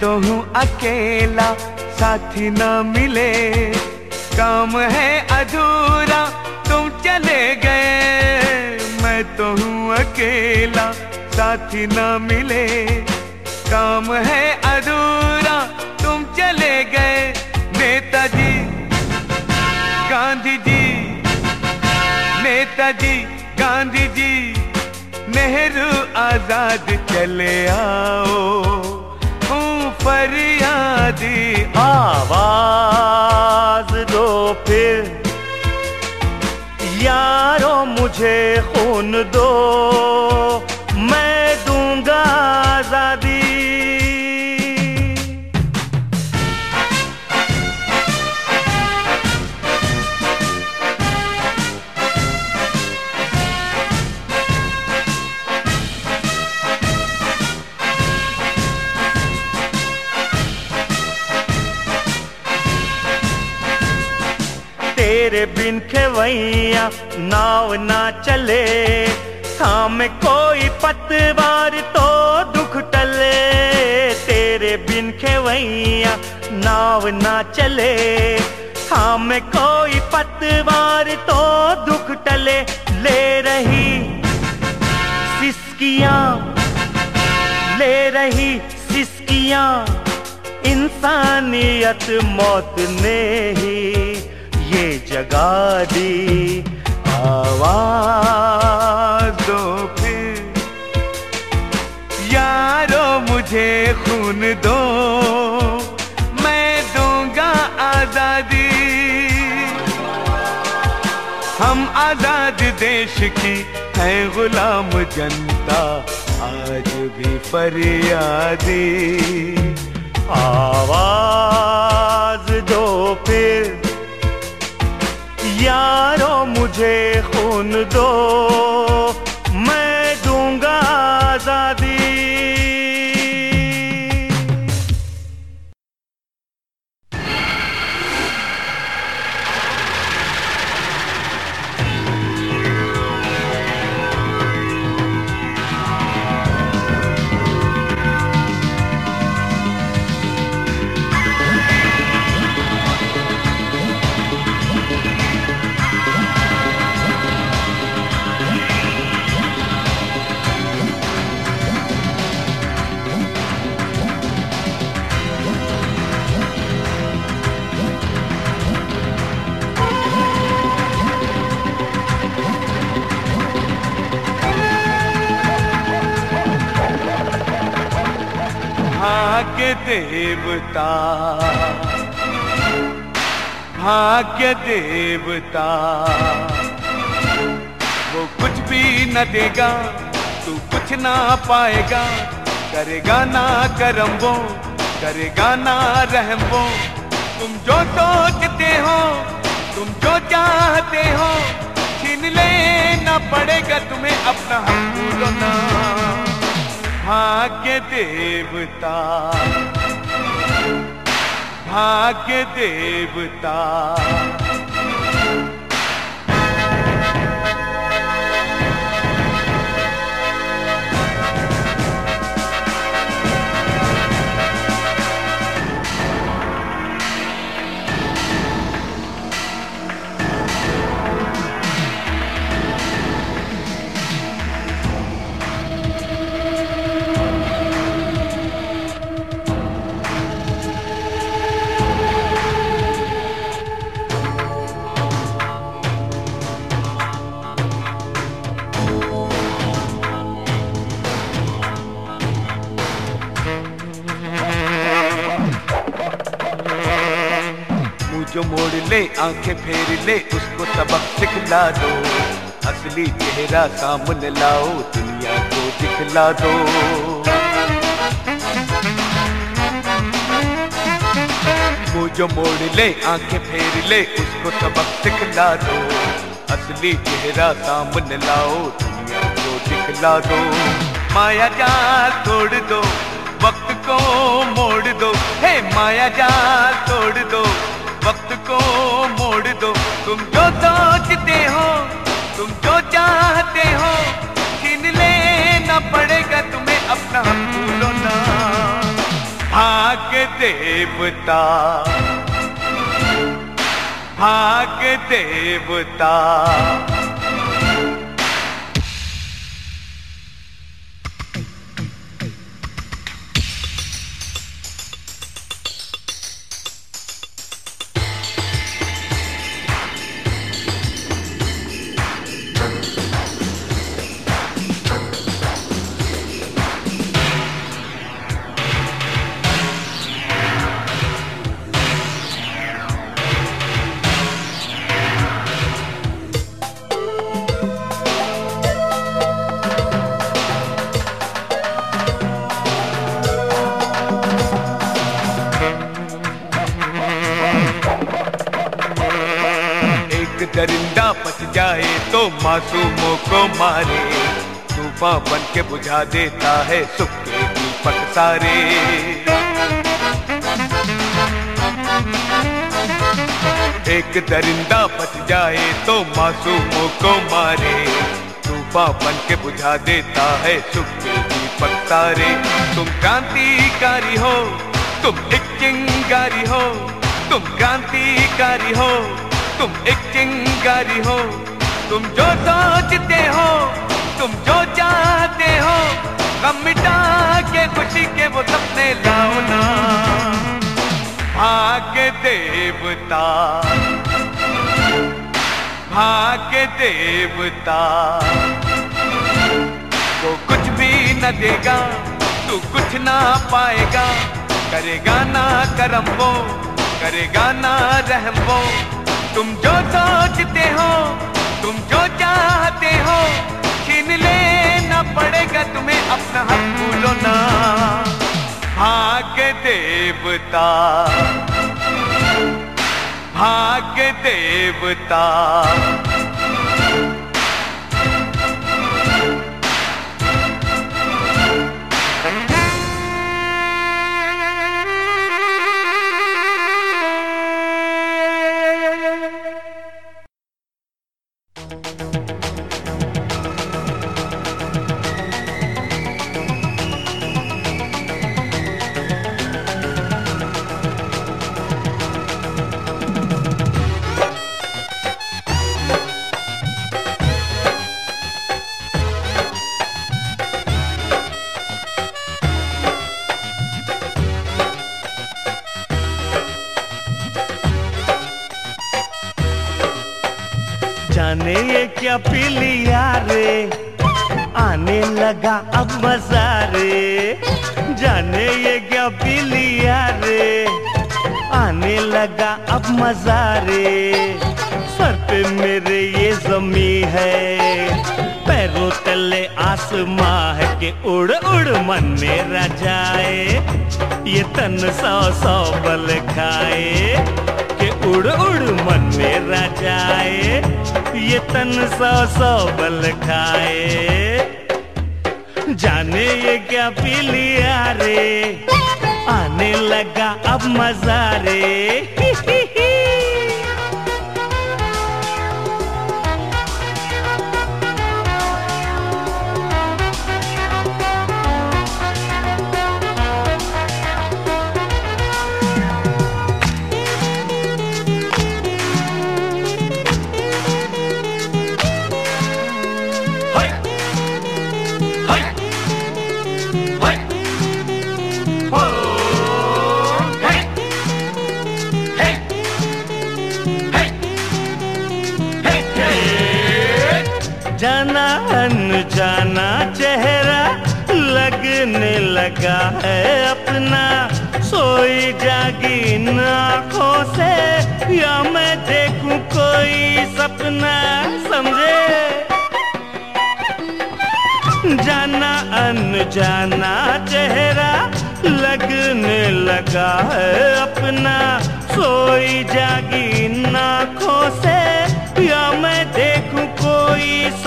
तो हूँ अकेला, साथी न मिले। काम है अधूरा, तुम चले गए। मैं तो हूँ अकेला, साथी न मिले। काम है अधूरा, तुम चले गए। नेताजी गांधी जी नेताजी गांधी जी नेहरू आज़ाद चले आओ। फरियादी आवाज़ दो फिर। यारो मुझे खून दो। नाव ना चले, थाम कोई पतवार तो दुख टले। तेरे बिन खेवैया नाव ना चले, थाम कोई पतवार तो दुख टले। ले रही सिसकियाँ, ले रही सिसकियाँ, इंसानियत मौत ने ही ये जगा दी। देश की है गुलाम जनता, आज भी फरियादी। आवाज़ दो फिर, यारो मुझे खून दो। मैं दूँगा आज़ादी देवता। भाग्य देवता। वो कुछ भी न देगा, तू कुछ ना पाएगा। करेगा ना करम वो, करेगा ना रहम वो। तुम जो सोचते हो, तुम जो चाहते हो, छीन लेना पड़ेगा तुम्हें अपना हक भूलो ना। भाग्य देवता। भाग्य देवता। जो मोड़ ले, आँखें फेर ले, उसको सबक सिखला दो। असली चेहरा सामने लाओ, दुनिया को दिखला दो। वो जो मोड़ ले, आँखें फेर ले, उसको सबक सिखला दो। असली चेहरा सामने लाओ, दुनिया को दिखला दो। माया जाल तोड़ दो, वक्त को मोड़ दो। हे माया जाल तोड़ दो को मोड़ दो। तुम जो सोचते हो, तुम जो चाहते हो, छीन लेना पड़ेगा तुम्हें अपना भूलो ना भाग देवता भाग देवता बुझा देता है सुख के दीपक सारे एक दरिंदा बच जाए तो मासूमों को मारे। तूफ़ान बन के बुझा देता है सुख के दीपक सारे तुम क्रांतिकारी हो, तुम एक चिंगारी हो, तुम क्रांतिकारी हो, तुम एक चिंगारी हो। तुम जो सोचते हो, तुम जो चाहते हो, गम मिटा के खुशी के वो सपने लाओ ना। भाग्य देवता भाग्य देवता, वो कुछ भी न देगा, तू कुछ ना पाएगा। करेगा ना करम वो, करेगा ना रहम वो। तुम जो सोचते हो, तुम जो चाहते अपना हक भूलो ना। भाग्य देवता। भाग्य देवता। जाने ये क्या पी लिया रे? आने लगा अब मज़ा रे जाने ये क्या पी लिया रे? आने लगा अब मज़ा रे सर पे मेरे ये जमी है। पैरों तले आसमां है कि उड़ उड़ मन मेरा जाए। ये तन सौ सौ बल खाए। उड़ उड़ मन मेरा जाए ये तन सौ सौ बल खाए। जाने ये क्या पी लिया रे? आने लगा अब मज़ा रे। ही ही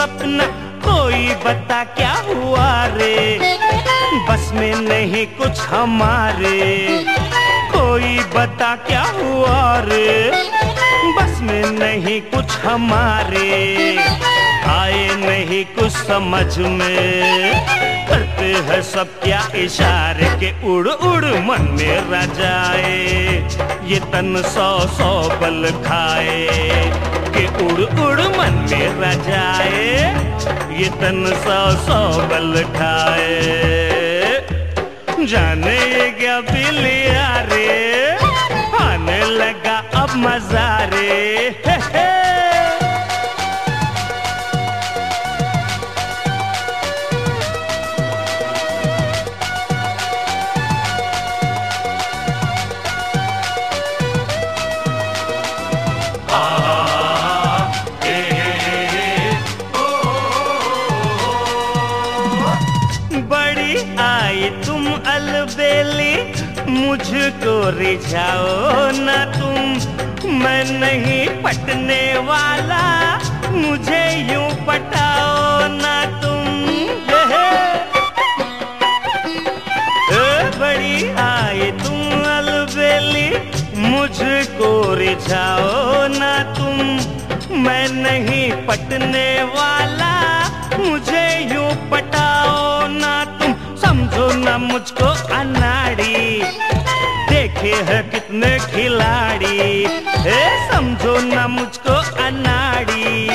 सपना कोई बता क्या हुआ रे? बस में नहीं कुछ हमारे। कोई बता क्या हुआ रे? बस में नहीं कुछ हमारे। आए नहीं कुछ समझ में। करते हैं सब क्या इशारे के उड़ उड़ मन मेरा जाए ये तन सौ सौ बल खाए। के उड़ उड़ मन मेरा जाए ये तन सौ सौ बल खाए जाने क्या बिलिया रे आने लगा अब मज़ा रे मुझको रिझाओ ना तुम। मैं नहीं पटने वाला, मुझे यूँ पटाओ ना तुम। बड़ी आई तुम अलबेली, मुझको रिझाओ ना तुम। मैं नहीं पटने वाला, मुझे यूँ पटाओ ना तुम। समझो ना मुझको अनाड़ी देखे है कितने खिलाड़ी? ए समझो ना मुझको अनाड़ी।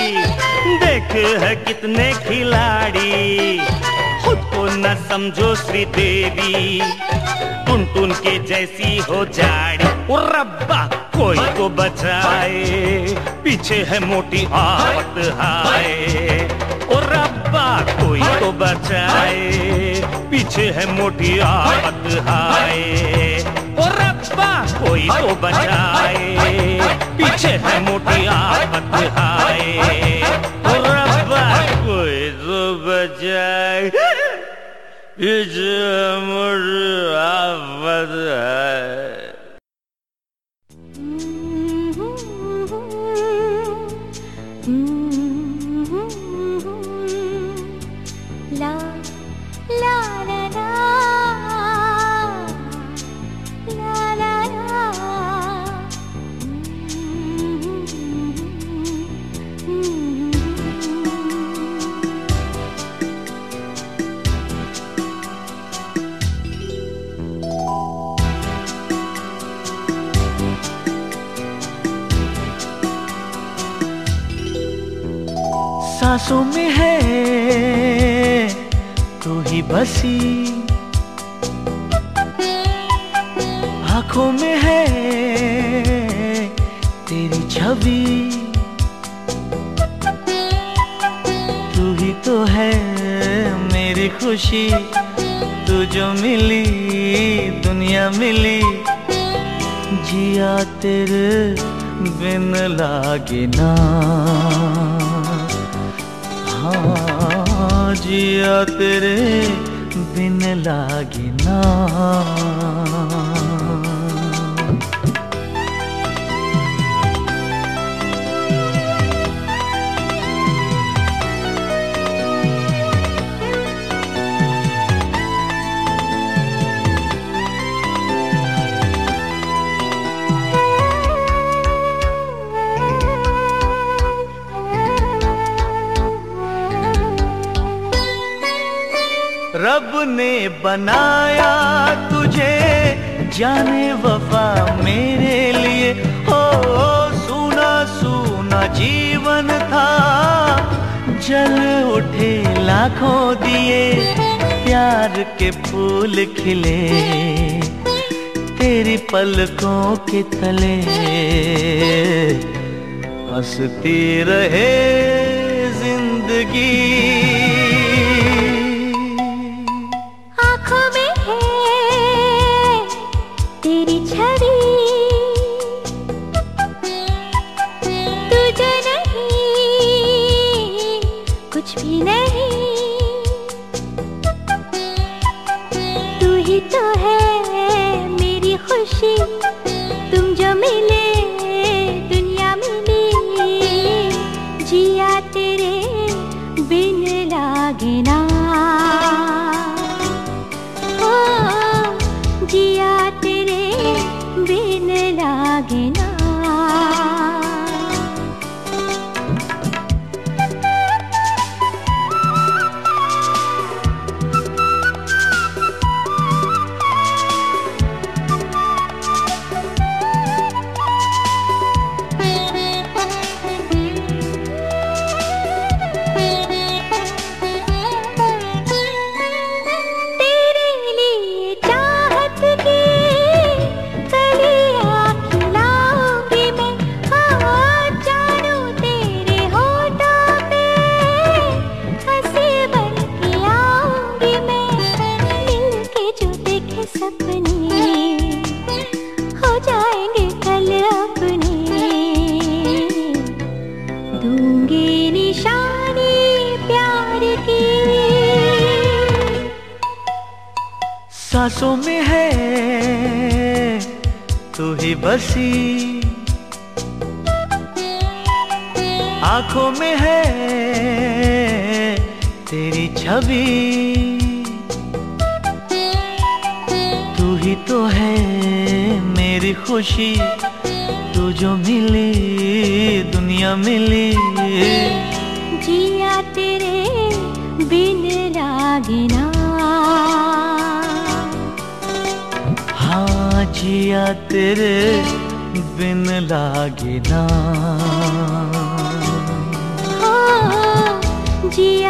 देखे है कितने खिलाड़ी। खुद को न समझो श्रीदेवी टुन टुन के जैसी हो जाड़ी। रब्बा, कोई को बचाए। पीछे है मोटी आवत हाय। रब्बा, कोई को बचाए। पीछे है मोटी आवत हाय। ओ रब्बा कोई तो बचाए पीछे है मोटी हाय ओ रब्बा कोई तो बचाए। पीछे मोटी है। La la la la la सांसों में है, तू ही बसी। आँखों में है तेरी छवि, तू ही तो है मेरी खुशी। तू जो मिली, दुनिया मिली, जिया तेरे बिन लागे ना। हाँ जिया तेरे बिन लागे रब ने बनाया तुझे, जाने वफा मेरे लिए। हो सुना सुना जीवन था, जल उठे लाखों दिए, प्यार के फूल खिले, तेरी पलकों के तले। हंसती रहे ज़िंदगी। सांसों में है, तू ही बसी। आँखों में है तेरी छवि, तू ही तो है मेरी खुशी, तू जो मिली, दुनिया मिली। जिया तेरे बिन लागे जिया तेरे बिन लागे ना। हाँ, जिया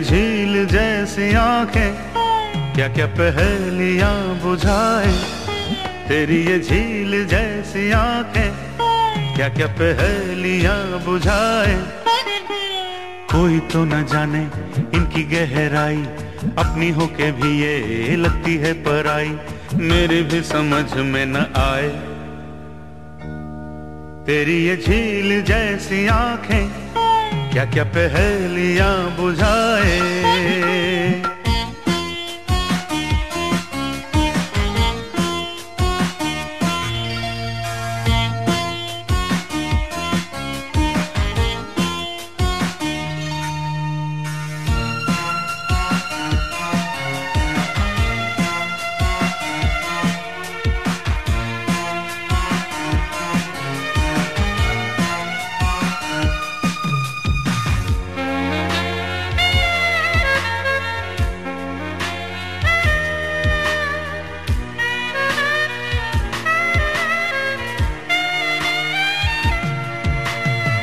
झील जैसी आँखें, क्या क्या पहेलियाँ बुझाए। तेरी ये झील जैसी आँखें, क्या क्या पहेलियाँ बुझाए। कोई तो न जाने इनकी गहराई, अपनी होके भी ये लगती है पराई। मेरी भी समझ में न आए। तेरी ये झील जैसी आँखें क्या क्या पहेलियाँ बुझाए?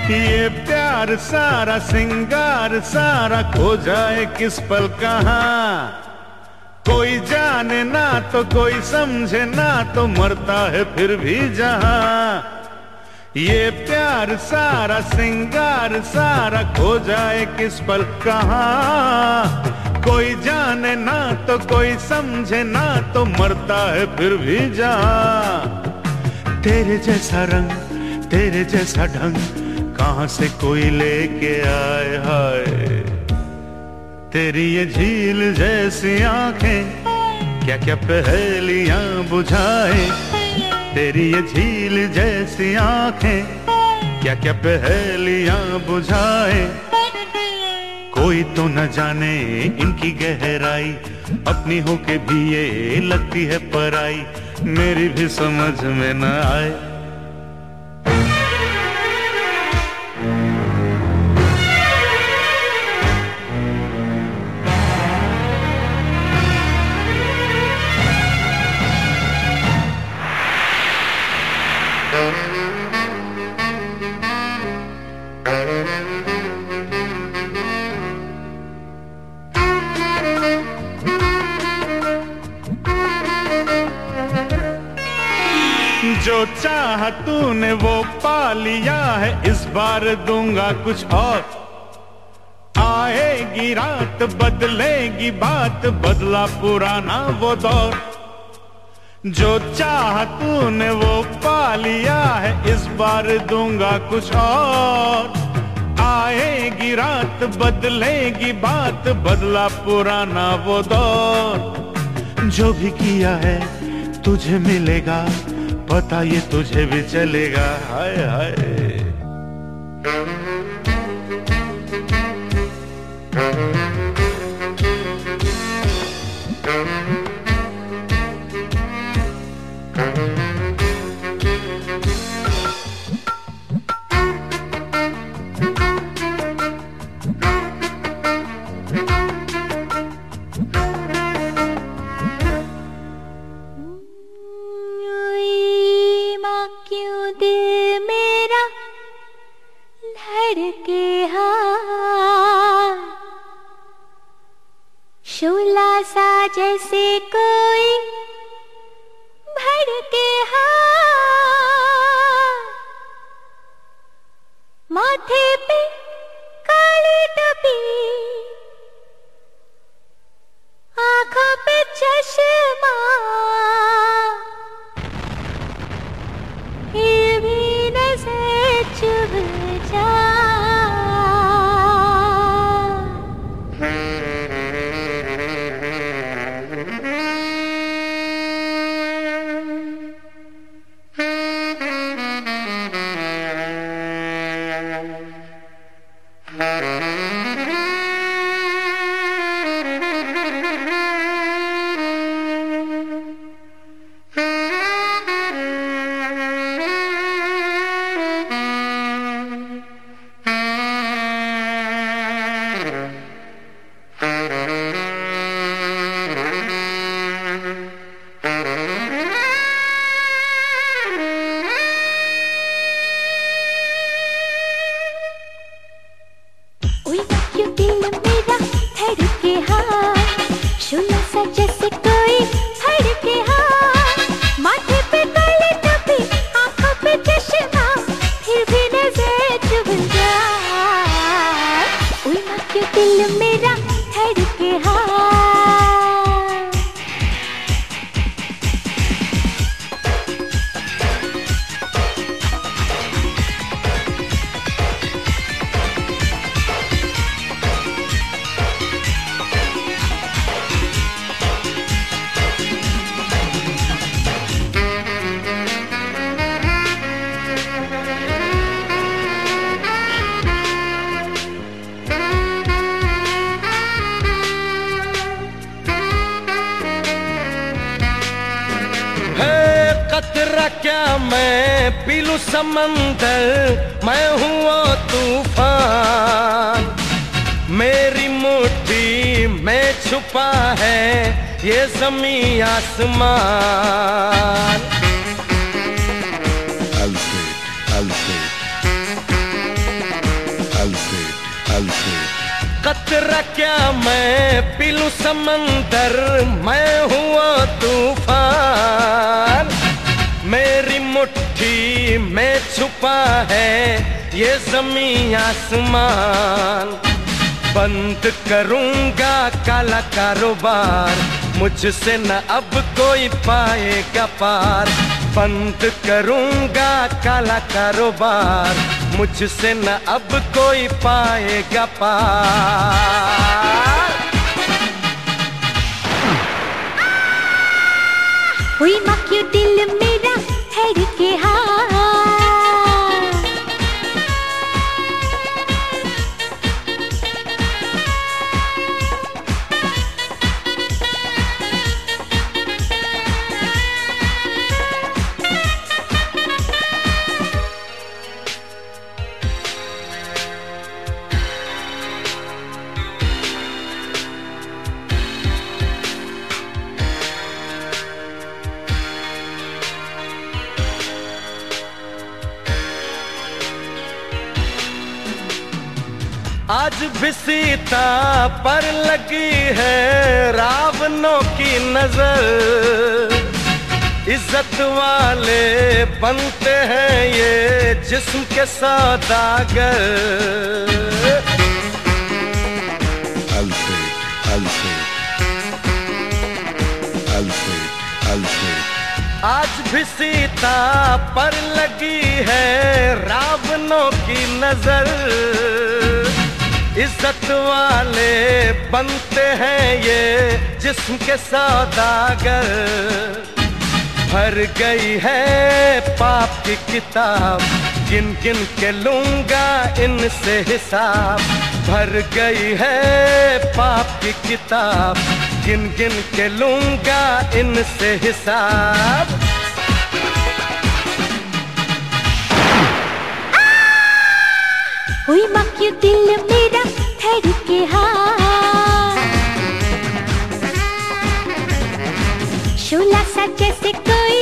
ये प्यार सारा सिंगार सारा खो जाए किस पल कहा। कोई जाने ना तो कोई समझे ना तो मरता है फिर भी जहाँ। ये प्यार सारा सिंगार सारा खो जाए किस पल कहा। कोई जाने ना तो कोई समझे ना तो मरता है फिर भी जहाँ। तेरे जैसा रंग, तेरे जैसा ढंग कहाँ से कोई लेके आए, हाय। तेरी ये झील जैसी आँखें क्या क्या पहेलियाँ बुझाए? तेरी ये झील जैसी आँखें क्या क्या पहेलियाँ बुझाए? कोई तो न जाने इनकी गहराई, अपनी होके भी ये लगती है पराई। मेरी भी समझ में न आए। चाह तूने वो पा लिया है, इस बार दूँगा कुछ और। आएगी रात, बदलेगी बात, बदला पुराना वो दौर। जो चाह तूने वो पा लिया है, इस बार दूँगा कुछ और। आएगी रात, बदलेगी बात, बदला पुराना वो दौर। जो भी किया है, तुझे मिलेगा। पता ये तुझे भी चलेगा हाय हाय। जैसे कोई भड़के हाँ माथे पे काली टपी। आँखों पे चश्मा। ये भी नज़र चुभ जा। समंदर मैं हूँ तूफ़ान। मेरी मुट्ठी में छुपा है ये जमी आसमान. कतरा क्या मैं पिलू समंदर मैं हुआ तूफ़ान। मेरी में छुपा है ये जमी आसमान। बंद करूँगा काला कारोबार, मुझसे न अब कोई पाएगा पार। बंद करूँगा काला कारोबार, मुझसे न अब कोई पाएगा पार। हुई माँ क्यों दिल मेरा धड़के आज भी सीता पर लगी है रावणों की नज़र। इज़्ज़त वाले बनते हैं ये जिस्म के सौदागर. आज भी सीता पर लगी है रावणों की नज़र। इज़्ज़त वाले बनते हैं ये जिस्म के सौदागर भर गई है पाप की किताब। गिन गिन के लूँगा इनसे हिसाब। भर गई है पाप की किताब। गिन गिन के लूँगा इनसे हिसाब। हुई माँ दिल मेरा धड़के हाँ शोला सा जैसे कोई